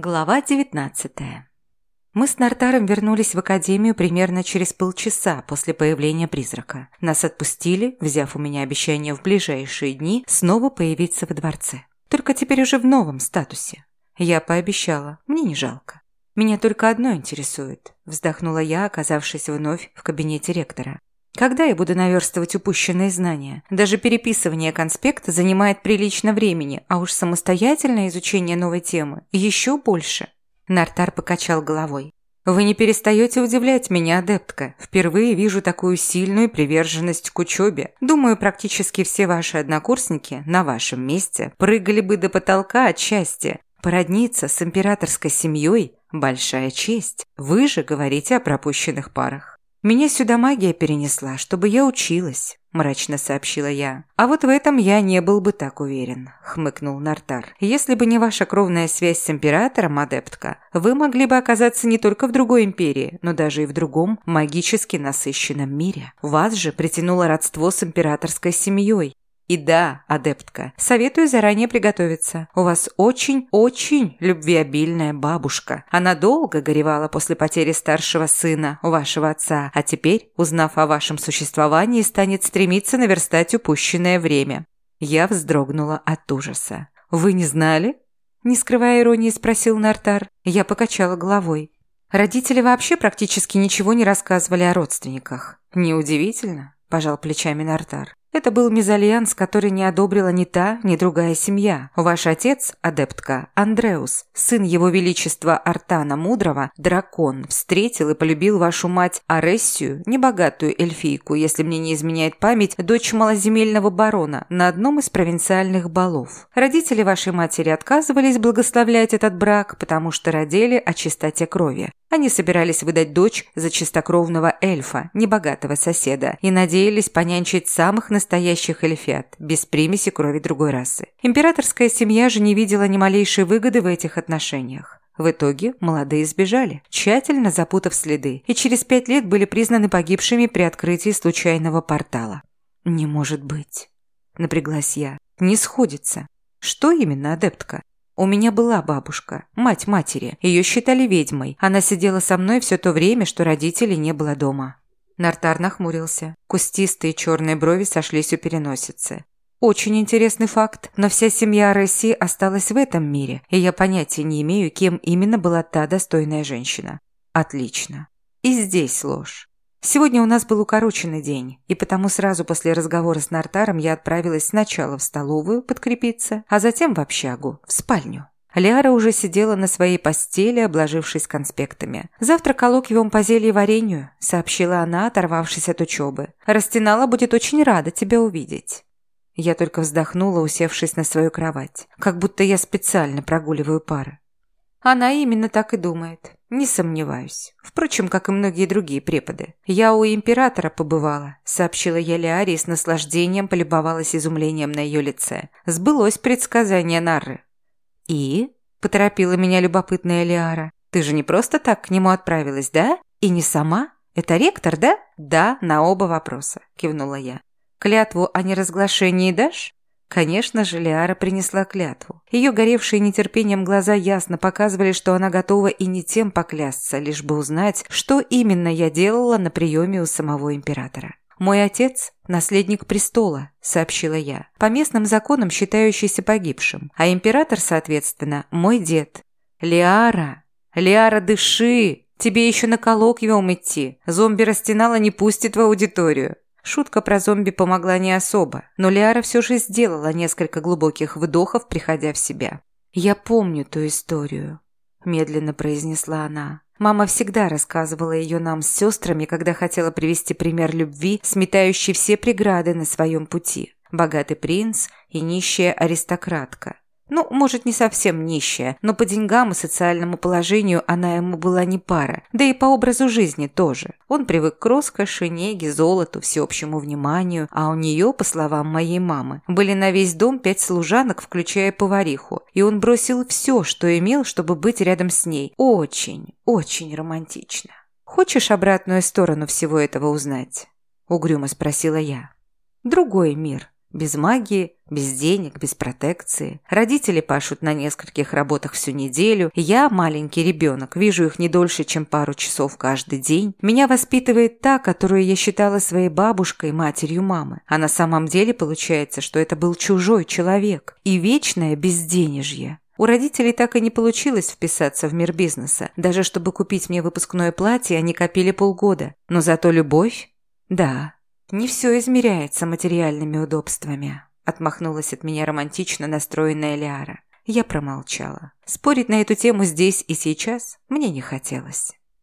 Глава 19 Мы с Нартаром вернулись в академию примерно через полчаса после появления призрака. Нас отпустили, взяв у меня обещание в ближайшие дни снова появиться во дворце. Только теперь уже в новом статусе. Я пообещала, мне не жалко. Меня только одно интересует, вздохнула я, оказавшись вновь в кабинете ректора. Когда я буду наверстывать упущенные знания? Даже переписывание конспекта занимает прилично времени, а уж самостоятельное изучение новой темы еще больше. Нартар покачал головой. «Вы не перестаете удивлять меня, адептка. Впервые вижу такую сильную приверженность к учебе. Думаю, практически все ваши однокурсники на вашем месте прыгали бы до потолка от счастья. Породниться с императорской семьей – большая честь. Вы же говорите о пропущенных парах. «Меня сюда магия перенесла, чтобы я училась», – мрачно сообщила я. «А вот в этом я не был бы так уверен», – хмыкнул Нартар. «Если бы не ваша кровная связь с императором, адептка, вы могли бы оказаться не только в другой империи, но даже и в другом магически насыщенном мире. Вас же притянуло родство с императорской семьей. И да, адептка, советую заранее приготовиться. У вас очень-очень любвеобильная бабушка. Она долго горевала после потери старшего сына, у вашего отца, а теперь, узнав о вашем существовании, станет стремиться наверстать упущенное время. Я вздрогнула от ужаса. «Вы не знали?» Не скрывая иронии, спросил Нартар. Я покачала головой. Родители вообще практически ничего не рассказывали о родственниках. Неудивительно, пожал плечами Нартар. Это был мезальянс, который не одобрила ни та, ни другая семья. Ваш отец, адептка, Андреус, сын его величества Артана Мудрого, дракон, встретил и полюбил вашу мать Арессию, небогатую эльфийку, если мне не изменяет память, дочь малоземельного барона, на одном из провинциальных балов. Родители вашей матери отказывались благословлять этот брак, потому что родили о чистоте крови. Они собирались выдать дочь за чистокровного эльфа, небогатого соседа, и надеялись понянчить самых настоящих эльфят, без примеси крови другой расы. Императорская семья же не видела ни малейшей выгоды в этих отношениях. В итоге молодые сбежали, тщательно запутав следы, и через пять лет были признаны погибшими при открытии случайного портала. «Не может быть», – напряглась я. «Не сходится. Что именно, адептка?» У меня была бабушка, мать матери. Ее считали ведьмой. Она сидела со мной все то время, что родителей не было дома. Нартар нахмурился. Кустистые черные брови сошлись у переносицы. Очень интересный факт, но вся семья Ресси осталась в этом мире, и я понятия не имею, кем именно была та достойная женщина. Отлично. И здесь ложь. Сегодня у нас был укороченный день, и потому сразу после разговора с Нартаром я отправилась сначала в столовую подкрепиться, а затем в общагу, в спальню. Лиара уже сидела на своей постели, обложившись конспектами. «Завтра коллоквиум по зелью варенью», — сообщила она, оторвавшись от учебы. «Растинала будет очень рада тебя увидеть». Я только вздохнула, усевшись на свою кровать. Как будто я специально прогуливаю пары. Она именно так и думает. Не сомневаюсь. Впрочем, как и многие другие преподы. Я у императора побывала, сообщила я Лиаре и с наслаждением полюбовалась изумлением на ее лице. Сбылось предсказание Нарры. И? Поторопила меня любопытная Лиара. Ты же не просто так к нему отправилась, да? И не сама? Это ректор, да? Да, на оба вопроса, кивнула я. Клятву о неразглашении дашь? Конечно же, Лиара принесла клятву. Ее горевшие нетерпением глаза ясно показывали, что она готова и не тем поклясться, лишь бы узнать, что именно я делала на приеме у самого императора. «Мой отец – наследник престола», – сообщила я, по местным законам считающийся погибшим, а император, соответственно, мой дед. «Лиара! Лиара, дыши! Тебе еще на коллоквиум идти. Зомби растянала не пустит в аудиторию». Шутка про зомби помогла не особо, но Лиара все же сделала несколько глубоких вдохов, приходя в себя. «Я помню ту историю», – медленно произнесла она. Мама всегда рассказывала ее нам с сестрами, когда хотела привести пример любви, сметающей все преграды на своем пути. Богатый принц и нищая аристократка. Ну, может, не совсем нищая, но по деньгам и социальному положению она ему была не пара, да и по образу жизни тоже. Он привык к роскоши, неге, золоту, всеобщему вниманию, а у нее, по словам моей мамы, были на весь дом пять служанок, включая повариху, и он бросил все, что имел, чтобы быть рядом с ней. Очень, очень романтично. «Хочешь обратную сторону всего этого узнать?» – угрюмо спросила я. «Другой мир», Без магии, без денег, без протекции. Родители пашут на нескольких работах всю неделю. Я, маленький ребенок, вижу их не дольше, чем пару часов каждый день. Меня воспитывает та, которую я считала своей бабушкой, матерью мамы. А на самом деле получается, что это был чужой человек. И вечное безденежье. У родителей так и не получилось вписаться в мир бизнеса. Даже чтобы купить мне выпускное платье, они копили полгода. Но зато любовь? Да, «Не все измеряется материальными удобствами», – отмахнулась от меня романтично настроенная Лиара. Я промолчала. Спорить на эту тему здесь и сейчас мне не хотелось.